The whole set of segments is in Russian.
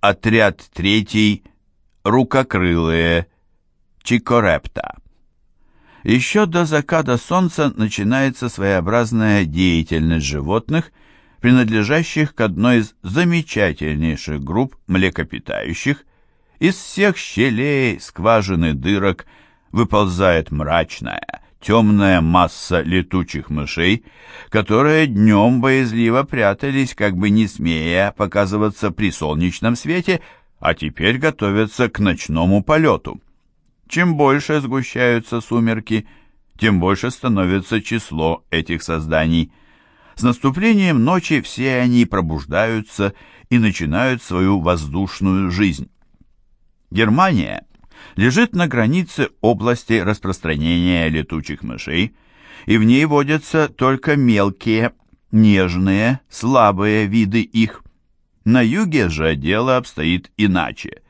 Отряд третий. Рукокрылые. Чикорепта. Еще до заката солнца начинается своеобразная деятельность животных, принадлежащих к одной из замечательнейших групп млекопитающих. Из всех щелей, скважины дырок выползает мрачная, темная масса летучих мышей, которые днем боязливо прятались, как бы не смея показываться при солнечном свете, а теперь готовятся к ночному полету. Чем больше сгущаются сумерки, тем больше становится число этих созданий. С наступлением ночи все они пробуждаются и начинают свою воздушную жизнь. Германия лежит на границе области распространения летучих мышей, и в ней водятся только мелкие, нежные, слабые виды их. На юге же дело обстоит иначе.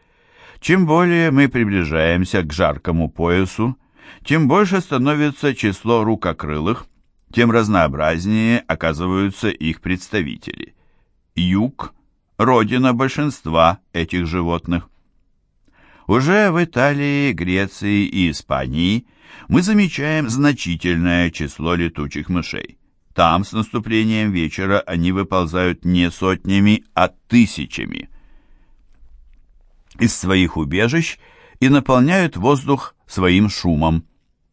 Чем более мы приближаемся к жаркому поясу, тем больше становится число рукокрылых, тем разнообразнее оказываются их представители. Юг – родина большинства этих животных. Уже в Италии, Греции и Испании мы замечаем значительное число летучих мышей. Там с наступлением вечера они выползают не сотнями, а тысячами из своих убежищ и наполняют воздух своим шумом.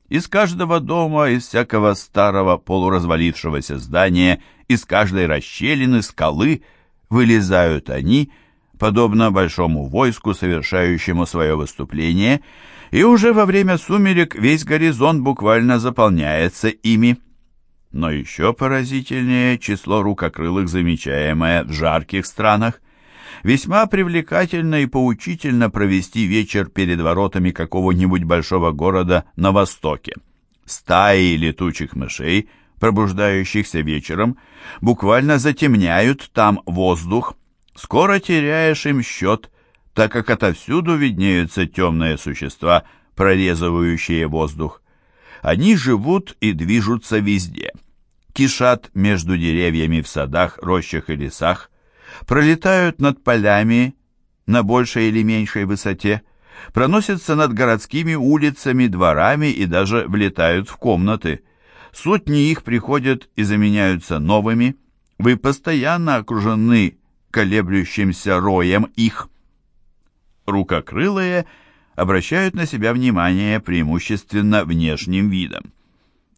Из каждого дома, из всякого старого полуразвалившегося здания, из каждой расщелины, скалы вылезают они – подобно большому войску, совершающему свое выступление, и уже во время сумерек весь горизонт буквально заполняется ими. Но еще поразительнее число рукокрылых, замечаемое в жарких странах. Весьма привлекательно и поучительно провести вечер перед воротами какого-нибудь большого города на востоке. Стаи летучих мышей, пробуждающихся вечером, буквально затемняют там воздух, Скоро теряешь им счет, так как отовсюду виднеются темные существа, прорезывающие воздух. Они живут и движутся везде. Кишат между деревьями в садах, рощах и лесах, пролетают над полями на большей или меньшей высоте, проносятся над городскими улицами, дворами и даже влетают в комнаты. Сотни их приходят и заменяются новыми. Вы постоянно окружены колеблющимся роем их. Рукокрылые обращают на себя внимание преимущественно внешним видом.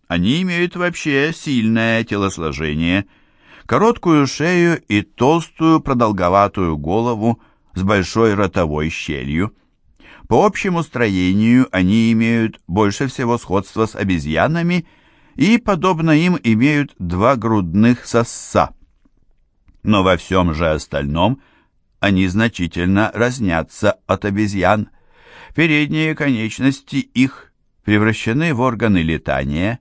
Они имеют вообще сильное телосложение, короткую шею и толстую продолговатую голову с большой ротовой щелью. По общему строению они имеют больше всего сходства с обезьянами и, подобно им, имеют два грудных сосса но во всем же остальном они значительно разнятся от обезьян. Передние конечности их превращены в органы летания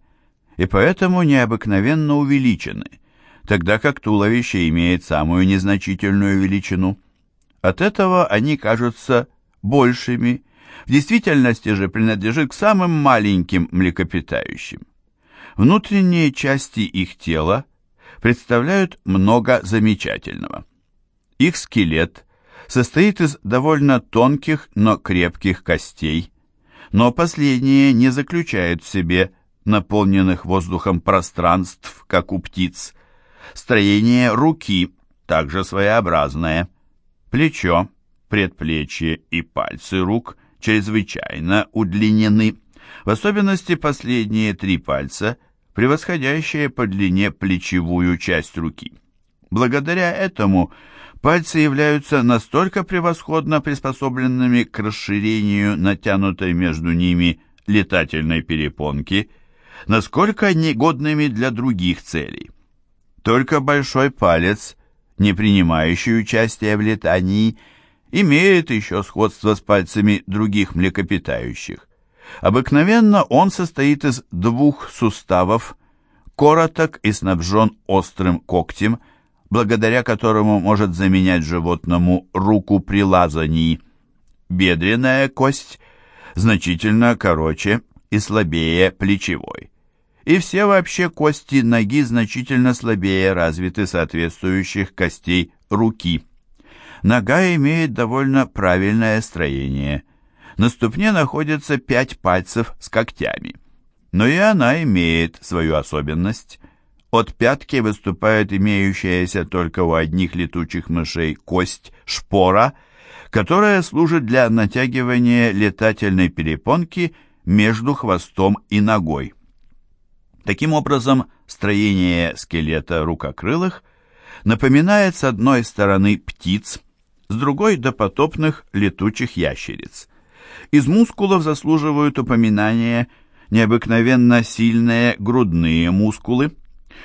и поэтому необыкновенно увеличены, тогда как туловище имеет самую незначительную величину. От этого они кажутся большими, в действительности же принадлежит к самым маленьким млекопитающим. Внутренние части их тела представляют много замечательного. Их скелет состоит из довольно тонких, но крепких костей, но последние не заключают в себе наполненных воздухом пространств, как у птиц. Строение руки также своеобразное. Плечо, предплечье и пальцы рук чрезвычайно удлинены. В особенности последние три пальца – превосходящая по длине плечевую часть руки. Благодаря этому пальцы являются настолько превосходно приспособленными к расширению натянутой между ними летательной перепонки, насколько негодными для других целей. Только большой палец, не принимающий участия в летании, имеет еще сходство с пальцами других млекопитающих. Обыкновенно он состоит из двух суставов, короток и снабжен острым когтем, благодаря которому может заменять животному руку при лазании. Бедренная кость значительно короче и слабее плечевой. И все вообще кости ноги значительно слабее развиты соответствующих костей руки. Нога имеет довольно правильное строение. На ступне находятся пять пальцев с когтями. Но и она имеет свою особенность. От пятки выступает имеющаяся только у одних летучих мышей кость шпора, которая служит для натягивания летательной перепонки между хвостом и ногой. Таким образом, строение скелета рукокрылых напоминает с одной стороны птиц, с другой – допотопных летучих ящериц. Из мускулов заслуживают упоминания необыкновенно сильные грудные мускулы.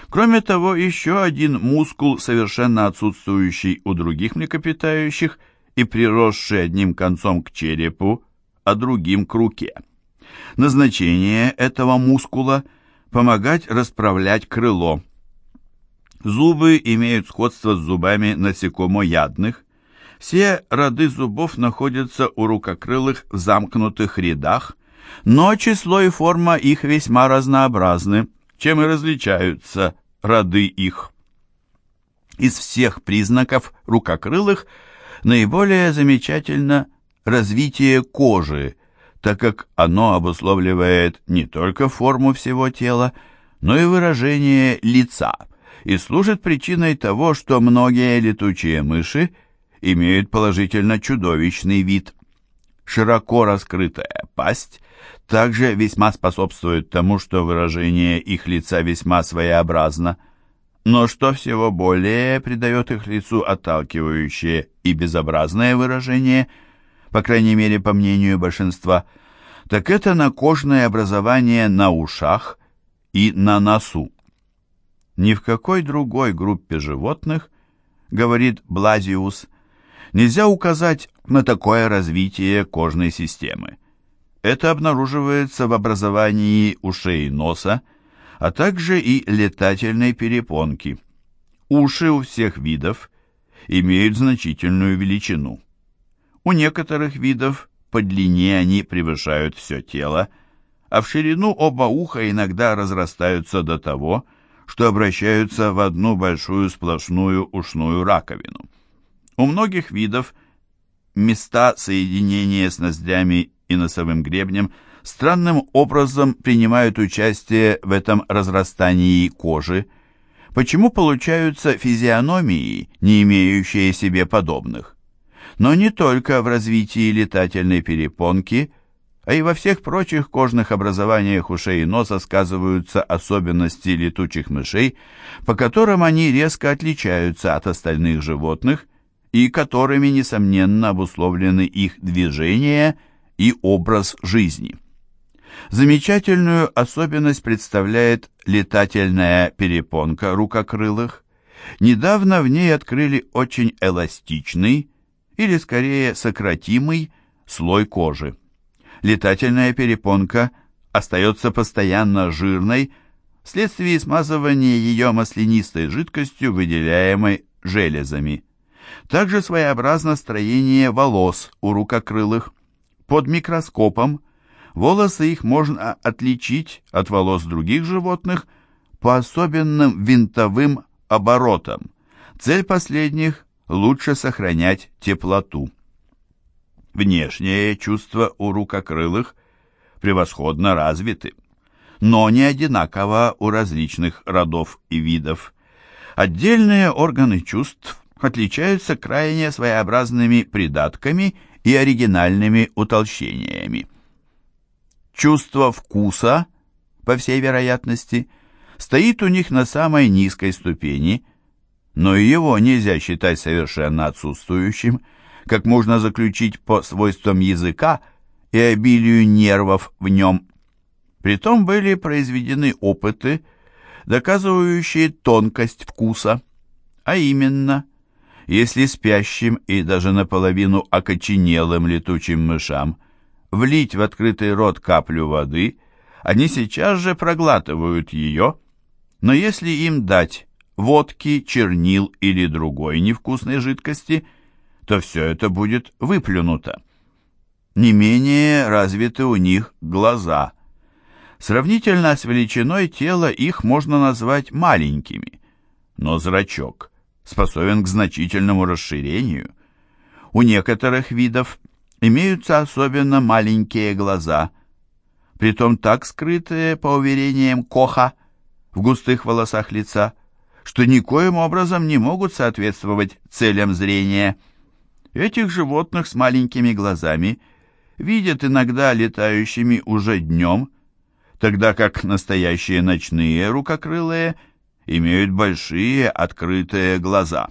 Кроме того, еще один мускул, совершенно отсутствующий у других млекопитающих и приросший одним концом к черепу, а другим к руке. Назначение этого мускула – помогать расправлять крыло. Зубы имеют сходство с зубами насекомоядных. Все роды зубов находятся у рукокрылых в замкнутых рядах, но число и форма их весьма разнообразны, чем и различаются роды их. Из всех признаков рукокрылых наиболее замечательно развитие кожи, так как оно обусловливает не только форму всего тела, но и выражение лица, и служит причиной того, что многие летучие мыши имеют положительно чудовищный вид. Широко раскрытая пасть также весьма способствует тому, что выражение их лица весьма своеобразно. Но что всего более придает их лицу отталкивающее и безобразное выражение – по крайней мере, по мнению большинства, так это накожное образование на ушах и на носу. Ни в какой другой группе животных, говорит Блазиус, нельзя указать на такое развитие кожной системы. Это обнаруживается в образовании ушей и носа, а также и летательной перепонки. Уши у всех видов имеют значительную величину. У некоторых видов по длине они превышают все тело, а в ширину оба уха иногда разрастаются до того, что обращаются в одну большую сплошную ушную раковину. У многих видов места соединения с ноздрями и носовым гребнем странным образом принимают участие в этом разрастании кожи, почему получаются физиономии, не имеющие себе подобных. Но не только в развитии летательной перепонки, а и во всех прочих кожных образованиях ушей и носа сказываются особенности летучих мышей, по которым они резко отличаются от остальных животных и которыми, несомненно, обусловлены их движения и образ жизни. Замечательную особенность представляет летательная перепонка рукокрылых. Недавно в ней открыли очень эластичный, или скорее сократимый слой кожи. Летательная перепонка остается постоянно жирной вследствие смазывания ее маслянистой жидкостью, выделяемой железами. Также своеобразно строение волос у рукокрылых. Под микроскопом волосы их можно отличить от волос других животных по особенным винтовым оборотам. Цель последних лучше сохранять теплоту. Внешние чувства у рукокрылых превосходно развиты, но не одинаково у различных родов и видов. Отдельные органы чувств отличаются крайне своеобразными придатками и оригинальными утолщениями. Чувство вкуса, по всей вероятности, стоит у них на самой низкой ступени – но и его нельзя считать совершенно отсутствующим, как можно заключить по свойствам языка и обилию нервов в нем. Притом были произведены опыты, доказывающие тонкость вкуса, а именно, если спящим и даже наполовину окоченелым летучим мышам влить в открытый рот каплю воды, они сейчас же проглатывают ее, но если им дать водки, чернил или другой невкусной жидкости, то все это будет выплюнуто. Не менее развиты у них глаза. Сравнительно с величиной тела их можно назвать маленькими, но зрачок способен к значительному расширению. У некоторых видов имеются особенно маленькие глаза, притом так скрытые, по уверениям Коха, в густых волосах лица, что никоим образом не могут соответствовать целям зрения. Этих животных с маленькими глазами видят иногда летающими уже днем, тогда как настоящие ночные рукокрылые имеют большие открытые глаза.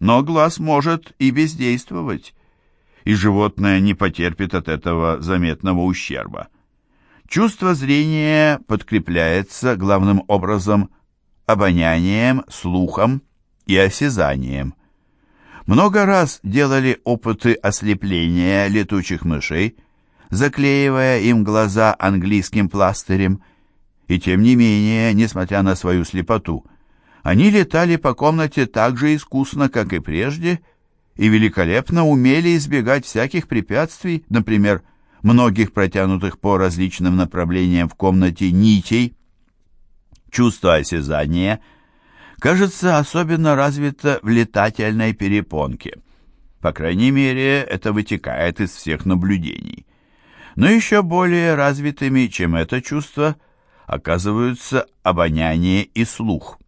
Но глаз может и бездействовать, и животное не потерпит от этого заметного ущерба. Чувство зрения подкрепляется главным образом обонянием, слухом и осязанием. Много раз делали опыты ослепления летучих мышей, заклеивая им глаза английским пластырем, и тем не менее, несмотря на свою слепоту, они летали по комнате так же искусно, как и прежде, и великолепно умели избегать всяких препятствий, например, многих протянутых по различным направлениям в комнате нитей. Чувство осязания, кажется, особенно развито в летательной перепонке. По крайней мере, это вытекает из всех наблюдений. Но еще более развитыми, чем это чувство, оказываются обоняние и слух.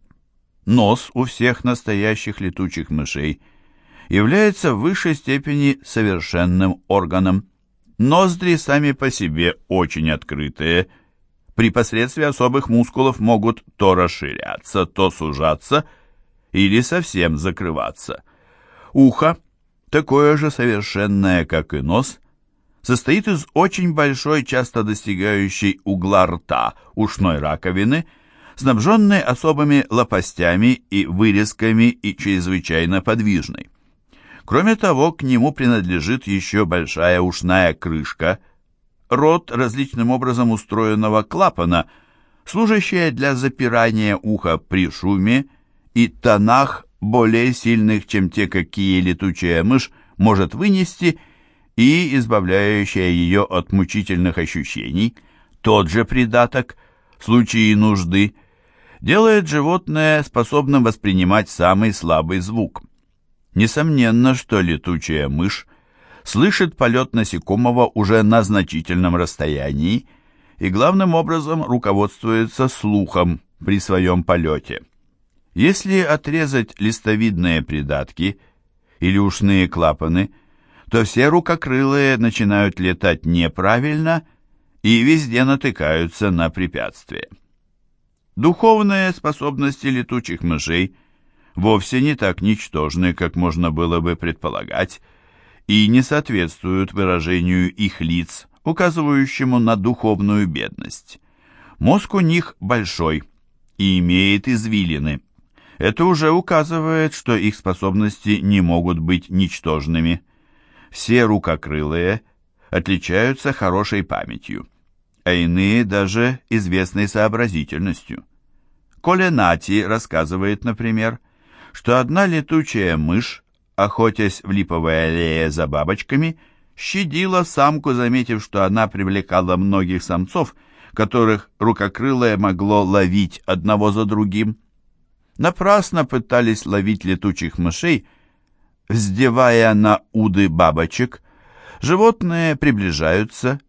Нос у всех настоящих летучих мышей является в высшей степени совершенным органом. Ноздри сами по себе очень открытые, при посредстве особых мускулов могут то расширяться, то сужаться или совсем закрываться. Ухо, такое же совершенное, как и нос, состоит из очень большой, часто достигающей угла рта, ушной раковины, снабженной особыми лопастями и вырезками и чрезвычайно подвижной. Кроме того, к нему принадлежит еще большая ушная крышка, рот различным образом устроенного клапана, служащая для запирания уха при шуме и тонах более сильных, чем те, какие летучая мышь может вынести – и избавляющая ее от мучительных ощущений, тот же придаток, в случае нужды, делает животное способным воспринимать самый слабый звук. Несомненно, что летучая мышь слышит полет насекомого уже на значительном расстоянии и главным образом руководствуется слухом при своем полете. Если отрезать листовидные придатки или ушные клапаны – то все рукокрылые начинают летать неправильно и везде натыкаются на препятствия. Духовные способности летучих мышей вовсе не так ничтожны, как можно было бы предполагать, и не соответствуют выражению их лиц, указывающему на духовную бедность. Мозг у них большой и имеет извилины. Это уже указывает, что их способности не могут быть ничтожными. Все рукокрылые отличаются хорошей памятью, а иные даже известной сообразительностью. Коленати рассказывает, например, что одна летучая мышь, охотясь в липовой аллее за бабочками, щадила самку, заметив, что она привлекала многих самцов, которых рукокрылое могло ловить одного за другим. Напрасно пытались ловить летучих мышей, Вздевая на уды бабочек, животные приближаются,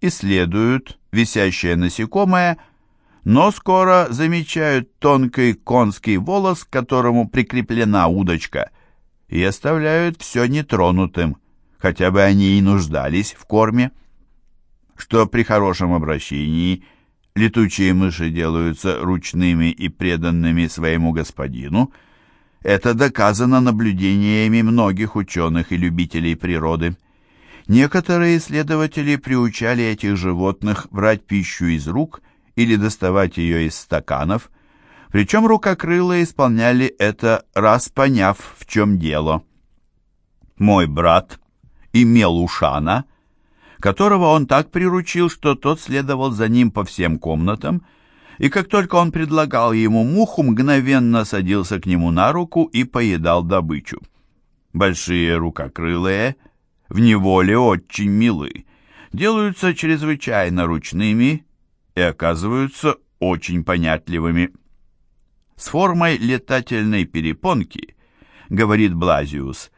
исследуют висящее насекомое, но скоро замечают тонкий конский волос, к которому прикреплена удочка, и оставляют все нетронутым, хотя бы они и нуждались в корме. Что при хорошем обращении летучие мыши делаются ручными и преданными своему господину – это доказано наблюдениями многих ученых и любителей природы. Некоторые исследователи приучали этих животных брать пищу из рук или доставать ее из стаканов, причем рукокрылые исполняли это, раз поняв, в чем дело. Мой брат имел ушана, которого он так приручил, что тот следовал за ним по всем комнатам, и как только он предлагал ему муху, мгновенно садился к нему на руку и поедал добычу. Большие рукокрылые в неволе очень милы, делаются чрезвычайно ручными и оказываются очень понятливыми. С формой летательной перепонки, говорит Блазиус,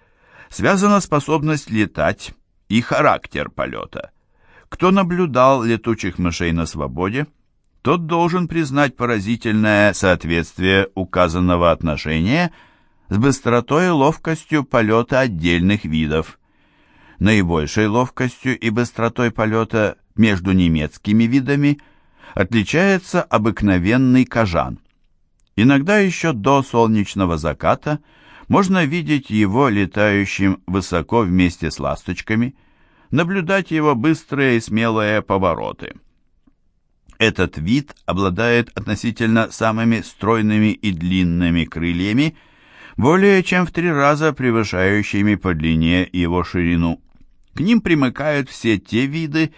связана способность летать и характер полета. Кто наблюдал летучих мышей на свободе, тот должен признать поразительное соответствие указанного отношения с быстротой и ловкостью полета отдельных видов. Наибольшей ловкостью и быстротой полета между немецкими видами отличается обыкновенный кажан. Иногда еще до солнечного заката можно видеть его летающим высоко вместе с ласточками, наблюдать его быстрые и смелые повороты. Этот вид обладает относительно самыми стройными и длинными крыльями, более чем в три раза превышающими по длине его ширину. К ним примыкают все те виды,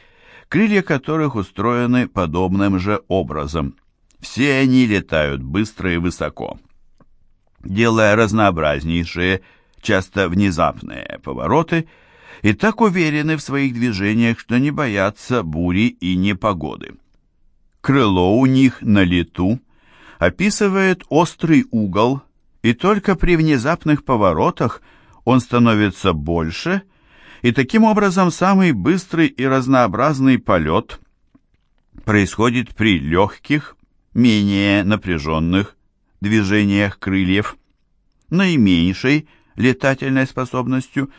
крылья которых устроены подобным же образом. Все они летают быстро и высоко, делая разнообразнейшие, часто внезапные повороты, и так уверены в своих движениях, что не боятся бури и непогоды. Крыло у них на лету описывает острый угол, и только при внезапных поворотах он становится больше и таким образом самый быстрый и разнообразный полет происходит при легких, менее напряженных движениях крыльев. Наименьшей летательной способностью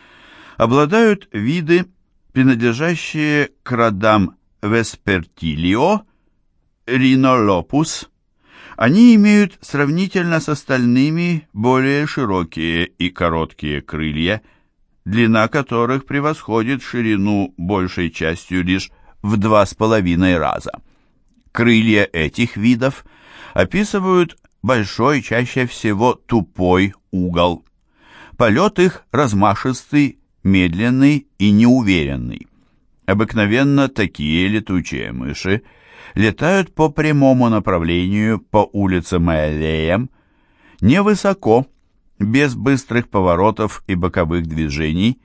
обладают виды, принадлежащие к родам Веспертилио, Ринолопус. Они имеют сравнительно с остальными более широкие и короткие крылья – длина которых превосходит ширину большей частью лишь в два с половиной раза. Крылья этих видов описывают большой, чаще всего тупой угол. Полет их размашистый, медленный и неуверенный. Обыкновенно такие летучие мыши летают по прямому направлению по улицам и аллеям, невысоко, без быстрых поворотов и боковых движений,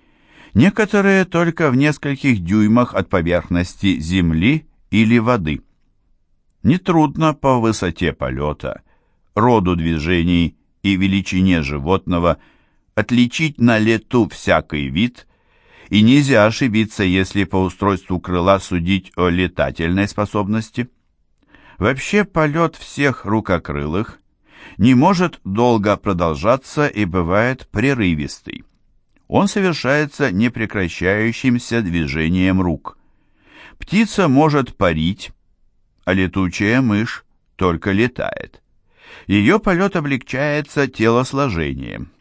некоторые только в нескольких дюймах от поверхности земли или воды. Нетрудно по высоте полета, роду движений и величине животного отличить на лету всякий вид, и нельзя ошибиться, если по устройству крыла судить о летательной способности. Вообще полет всех рукокрылых не может долго продолжаться и бывает прерывистый. Он совершается непрекращающимся движением рук. Птица может парить, а летучая мышь только летает. Ее полет облегчается телосложением.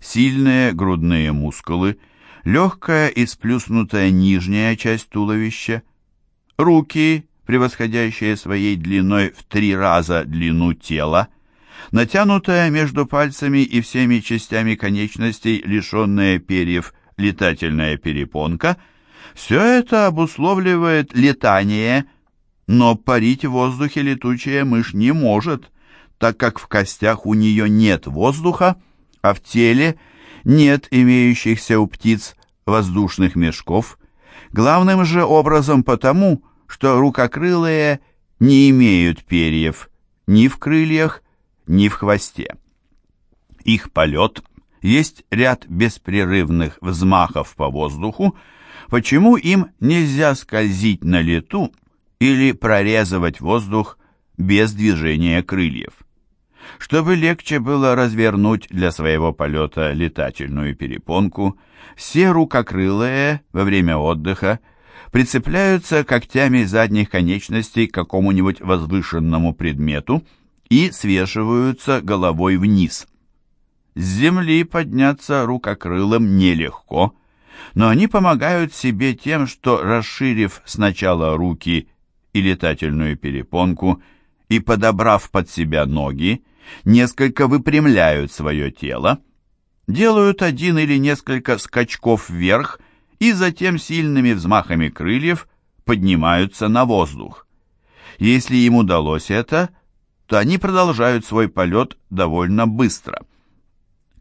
Сильные грудные мускулы, легкая и сплюснутая нижняя часть туловища, руки, превосходящие своей длиной в три раза длину тела, натянутая между пальцами и всеми частями конечностей, лишенная перьев, летательная перепонка, все это обусловливает летание, но парить в воздухе летучая мышь не может, так как в костях у нее нет воздуха, а в теле нет имеющихся у птиц воздушных мешков, главным же образом потому, что рукокрылые не имеют перьев ни в крыльях, ни в хвосте. Их полет есть ряд беспрерывных взмахов по воздуху, почему им нельзя скользить на лету или прорезывать воздух без движения крыльев. Чтобы легче было развернуть для своего полета летательную перепонку, все рукокрылые во время отдыха прицепляются когтями задних конечностей к какому-нибудь возвышенному предмету – и свешиваются головой вниз. С земли подняться рукокрылым нелегко, но они помогают себе тем, что, расширив сначала руки и летательную перепонку и подобрав под себя ноги, несколько выпрямляют свое тело, делают один или несколько скачков вверх и затем сильными взмахами крыльев поднимаются на воздух. Если им удалось это – то они продолжают свой полет довольно быстро.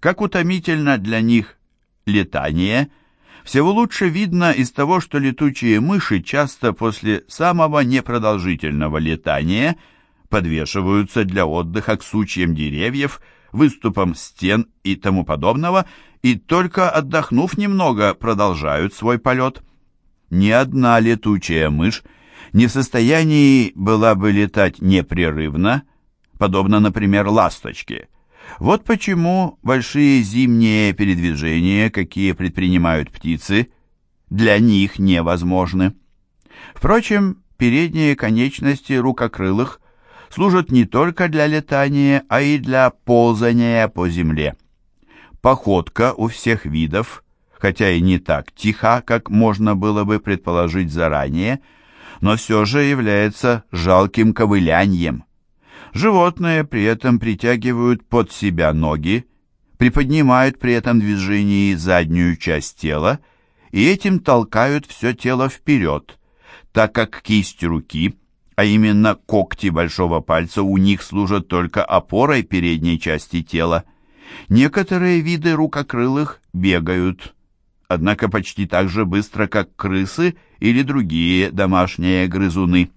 Как утомительно для них летание, всего лучше видно из того, что летучие мыши часто после самого непродолжительного летания подвешиваются для отдыха к сучьям деревьев, выступам стен и тому подобного, и только отдохнув немного, продолжают свой полет. Ни одна летучая мышь не в состоянии была бы летать непрерывно, подобно, например, ласточке. Вот почему большие зимние передвижения, какие предпринимают птицы, для них невозможны. Впрочем, передние конечности рукокрылых служат не только для летания, а и для ползания по земле. Походка у всех видов, хотя и не так тиха, как можно было бы предположить заранее, но все же является жалким ковыляньем. Животные при этом притягивают под себя ноги, приподнимают при этом движении заднюю часть тела и этим толкают все тело вперед, так как кисть руки, а именно когти большого пальца у них служат только опорой передней части тела. Некоторые виды рукокрылых бегают, однако почти так же быстро, как крысы или другие домашние грызуны.